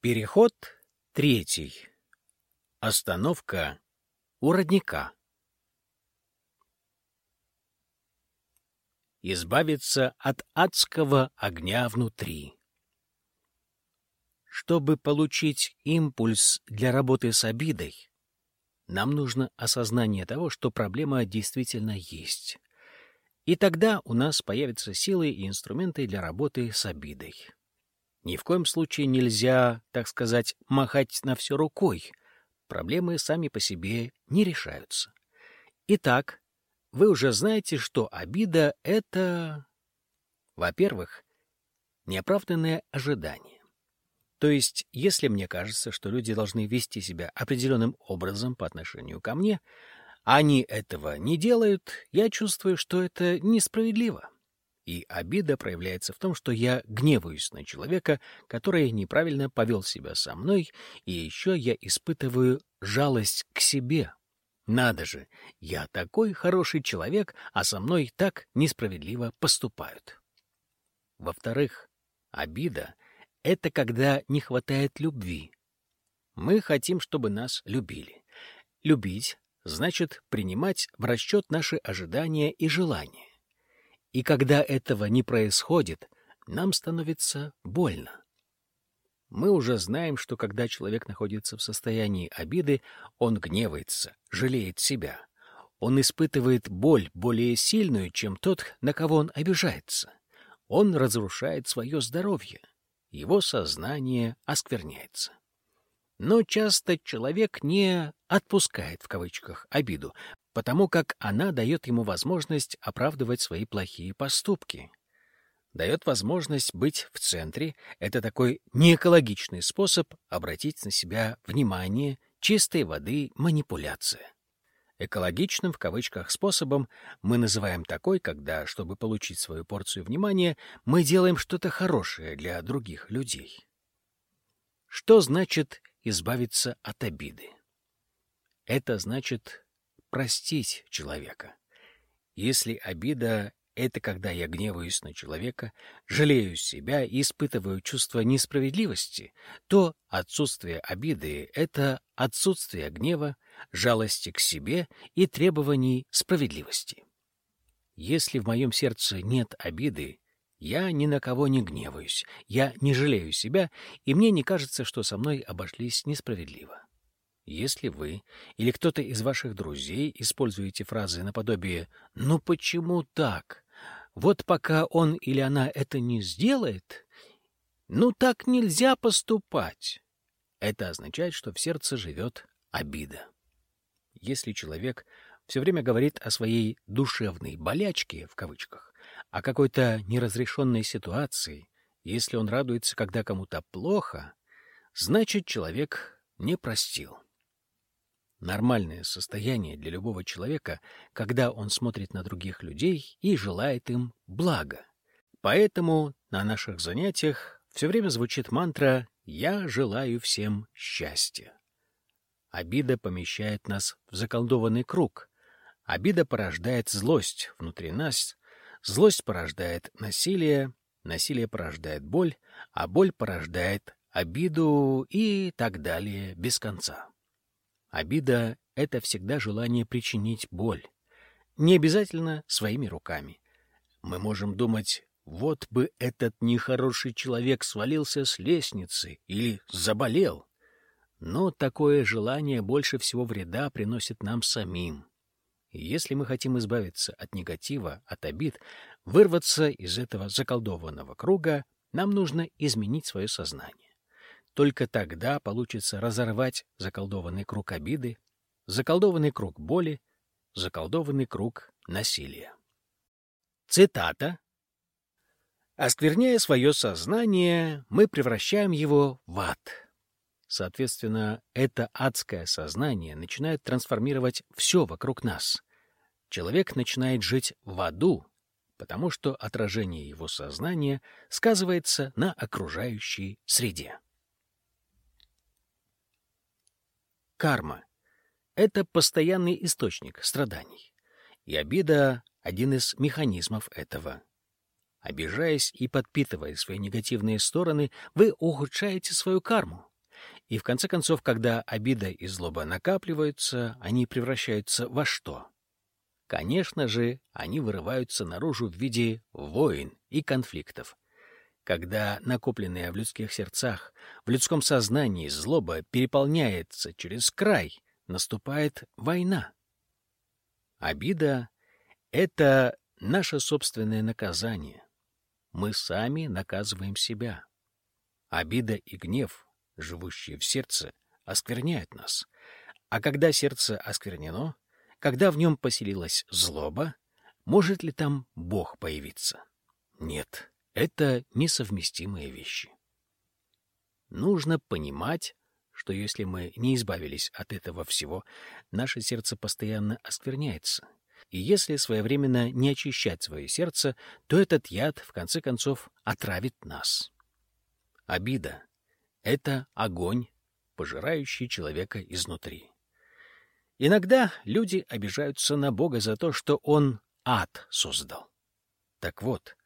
Переход третий. Остановка у родника. Избавиться от адского огня внутри. Чтобы получить импульс для работы с обидой, нам нужно осознание того, что проблема действительно есть. И тогда у нас появятся силы и инструменты для работы с обидой. Ни в коем случае нельзя, так сказать, махать на все рукой. Проблемы сами по себе не решаются. Итак, вы уже знаете, что обида — это, во-первых, неоправданное ожидание. То есть, если мне кажется, что люди должны вести себя определенным образом по отношению ко мне, они этого не делают, я чувствую, что это несправедливо. И обида проявляется в том, что я гневаюсь на человека, который неправильно повел себя со мной, и еще я испытываю жалость к себе. Надо же, я такой хороший человек, а со мной так несправедливо поступают. Во-вторых, обида — это когда не хватает любви. Мы хотим, чтобы нас любили. Любить значит принимать в расчет наши ожидания и желания. И когда этого не происходит, нам становится больно. Мы уже знаем, что когда человек находится в состоянии обиды, он гневается, жалеет себя. Он испытывает боль более сильную, чем тот, на кого он обижается. Он разрушает свое здоровье. Его сознание оскверняется. Но часто человек не «отпускает» в кавычках обиду, потому как она дает ему возможность оправдывать свои плохие поступки. Дает возможность быть в центре — это такой неэкологичный способ обратить на себя внимание, чистой воды манипуляция. Экологичным в кавычках способом мы называем такой, когда, чтобы получить свою порцию внимания, мы делаем что-то хорошее для других людей. Что значит избавиться от обиды? Это значит простить человека. Если обида — это когда я гневаюсь на человека, жалею себя и испытываю чувство несправедливости, то отсутствие обиды — это отсутствие гнева, жалости к себе и требований справедливости. Если в моем сердце нет обиды, я ни на кого не гневаюсь, я не жалею себя, и мне не кажется, что со мной обошлись несправедливо. Если вы или кто-то из ваших друзей используете фразы наподобие «ну почему так?», «вот пока он или она это не сделает», «ну так нельзя поступать», это означает, что в сердце живет обида. Если человек все время говорит о своей «душевной болячке», в кавычках, о какой-то неразрешенной ситуации, если он радуется, когда кому-то плохо, значит, человек не простил. Нормальное состояние для любого человека, когда он смотрит на других людей и желает им блага. Поэтому на наших занятиях все время звучит мантра «Я желаю всем счастья». Обида помещает нас в заколдованный круг. Обида порождает злость внутри нас, злость порождает насилие, насилие порождает боль, а боль порождает обиду и так далее без конца. Обида — это всегда желание причинить боль. Не обязательно своими руками. Мы можем думать, вот бы этот нехороший человек свалился с лестницы или заболел. Но такое желание больше всего вреда приносит нам самим. Если мы хотим избавиться от негатива, от обид, вырваться из этого заколдованного круга, нам нужно изменить свое сознание. Только тогда получится разорвать заколдованный круг обиды, заколдованный круг боли, заколдованный круг насилия. Цитата. «Оскверняя свое сознание, мы превращаем его в ад». Соответственно, это адское сознание начинает трансформировать все вокруг нас. Человек начинает жить в аду, потому что отражение его сознания сказывается на окружающей среде. Карма — это постоянный источник страданий. И обида — один из механизмов этого. Обижаясь и подпитывая свои негативные стороны, вы ухудшаете свою карму. И в конце концов, когда обида и злоба накапливаются, они превращаются во что? Конечно же, они вырываются наружу в виде войн и конфликтов. Когда накопленная в людских сердцах, в людском сознании злоба переполняется через край, наступает война. Обида — это наше собственное наказание. Мы сами наказываем себя. Обида и гнев, живущие в сердце, оскверняют нас. А когда сердце осквернено, когда в нем поселилась злоба, может ли там Бог появиться? Нет. Это несовместимые вещи. Нужно понимать, что если мы не избавились от этого всего, наше сердце постоянно оскверняется. И если своевременно не очищать свое сердце, то этот яд, в конце концов, отравит нас. Обида — это огонь, пожирающий человека изнутри. Иногда люди обижаются на Бога за то, что Он ад создал. Так вот,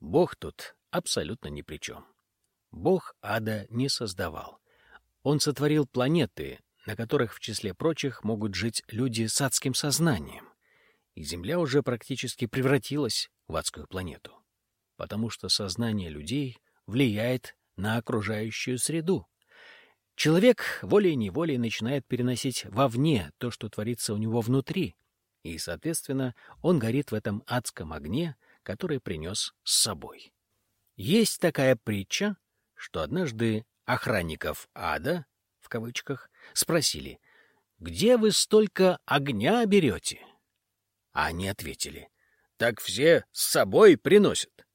Бог тут абсолютно ни при чем. Бог ада не создавал. Он сотворил планеты, на которых, в числе прочих, могут жить люди с адским сознанием. И Земля уже практически превратилась в адскую планету. Потому что сознание людей влияет на окружающую среду. Человек волей-неволей начинает переносить вовне то, что творится у него внутри, и, соответственно, он горит в этом адском огне, который принес с собой. Есть такая притча, что однажды охранников ада, в кавычках, спросили, «Где вы столько огня берете?» А они ответили, «Так все с собой приносят».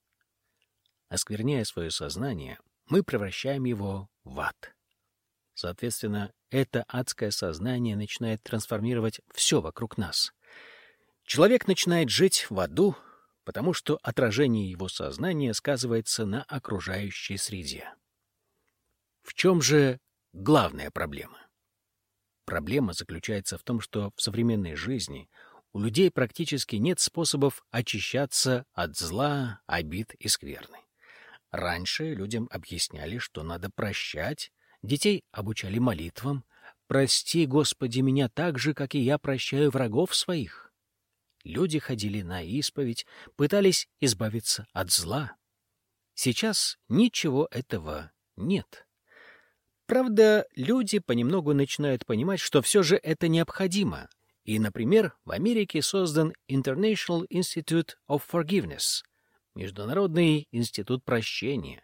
Оскверняя свое сознание, мы превращаем его в ад. Соответственно, это адское сознание начинает трансформировать все вокруг нас. Человек начинает жить в аду, потому что отражение его сознания сказывается на окружающей среде. В чем же главная проблема? Проблема заключается в том, что в современной жизни у людей практически нет способов очищаться от зла, обид и скверны. Раньше людям объясняли, что надо прощать, детей обучали молитвам «Прости, Господи, меня так же, как и я прощаю врагов своих». Люди ходили на исповедь, пытались избавиться от зла. Сейчас ничего этого нет. Правда, люди понемногу начинают понимать, что все же это необходимо. И, например, в Америке создан International Institute of Forgiveness — Международный институт прощения,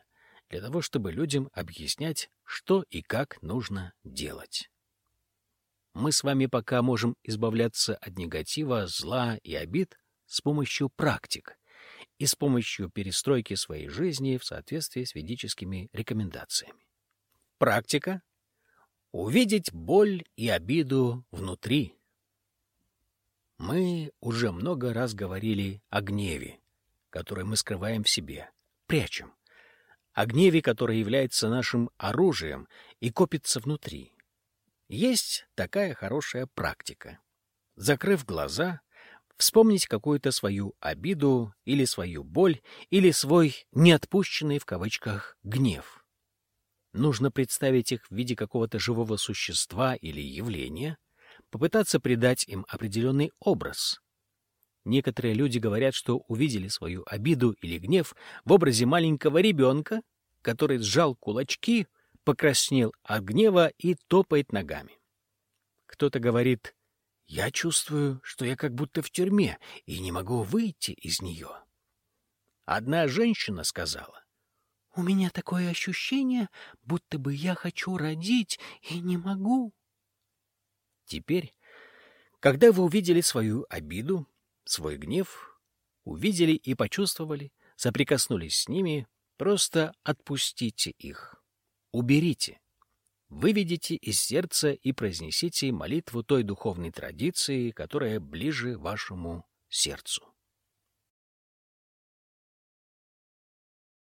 для того, чтобы людям объяснять, что и как нужно делать. Мы с вами пока можем избавляться от негатива, зла и обид с помощью практик и с помощью перестройки своей жизни в соответствии с ведическими рекомендациями. Практика — увидеть боль и обиду внутри. Мы уже много раз говорили о гневе, который мы скрываем в себе, прячем, о гневе, который является нашим оружием и копится внутри — есть такая хорошая практика. Закрыв глаза, вспомнить какую-то свою обиду или свою боль или свой «неотпущенный» в кавычках гнев. Нужно представить их в виде какого-то живого существа или явления, попытаться придать им определенный образ. Некоторые люди говорят, что увидели свою обиду или гнев в образе маленького ребенка, который сжал кулачки, покраснел от гнева и топает ногами. Кто-то говорит, «Я чувствую, что я как будто в тюрьме и не могу выйти из нее». Одна женщина сказала, «У меня такое ощущение, будто бы я хочу родить и не могу». Теперь, когда вы увидели свою обиду, свой гнев, увидели и почувствовали, соприкоснулись с ними, просто отпустите их уберите. Выведите из сердца и произнесите молитву той духовной традиции, которая ближе вашему сердцу.